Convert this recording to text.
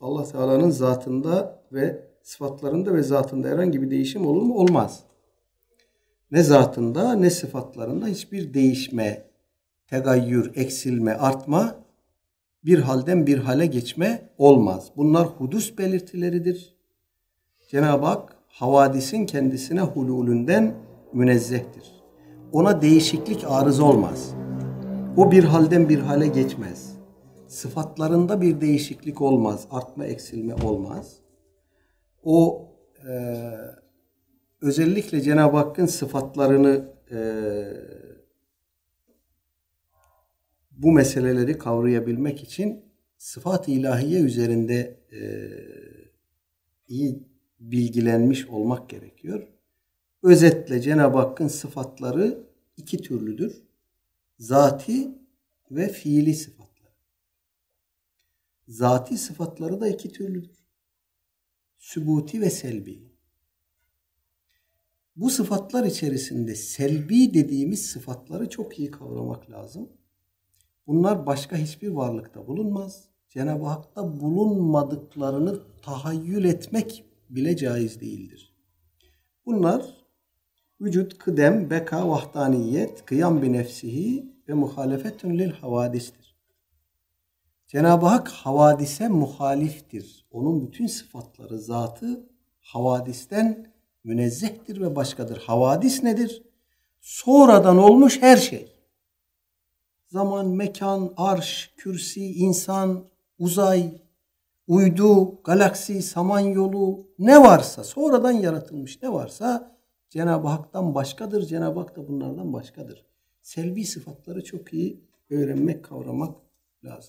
Allah Teala'nın zatında ve sıfatlarında ve zatında herhangi bir değişim olur mu? Olmaz. Ne zatında ne sıfatlarında hiçbir değişme, tegayyür, eksilme, artma, bir halden bir hale geçme olmaz. Bunlar hudus belirtileridir. Cenab-ı Hak havadisin kendisine hululünden münezzehtir. Ona değişiklik arız olmaz. O bir halden bir hale geçmez. Sıfatlarında bir değişiklik olmaz. Artma, eksilme olmaz. O e, özellikle Cenab-ı Hakk'ın sıfatlarını e, bu meseleleri kavrayabilmek için sıfat ilahiye üzerinde e, iyi bilgilenmiş olmak gerekiyor. Özetle Cenab-ı Hakk'ın sıfatları iki türlüdür. Zati ve fiili sıfatlar. Zati sıfatları da iki türlüdür. Sübuti ve selbi. Bu sıfatlar içerisinde selbi dediğimiz sıfatları çok iyi kavramak lazım. Bunlar başka hiçbir varlıkta bulunmaz. Cenab-ı Hak'ta bulunmadıklarını tahayyül etmek bile caiz değildir. Bunlar vücut, kıdem, beka, vahdaniyet, kıyam bi nefsihi ve muhalefetün lil havadistir. Cenab-ı Hak havadise muhaliftir. Onun bütün sıfatları, zatı havadisten münezzehtir ve başkadır. Havadis nedir? Sonradan olmuş her şey. Zaman, mekan, arş, kürsi, insan, uzay, uydu, galaksi, samanyolu ne varsa sonradan yaratılmış ne varsa Cenab-ı Hak'tan başkadır. Cenab-ı Hak da bunlardan başkadır. Selbi sıfatları çok iyi öğrenmek, kavramak lazım.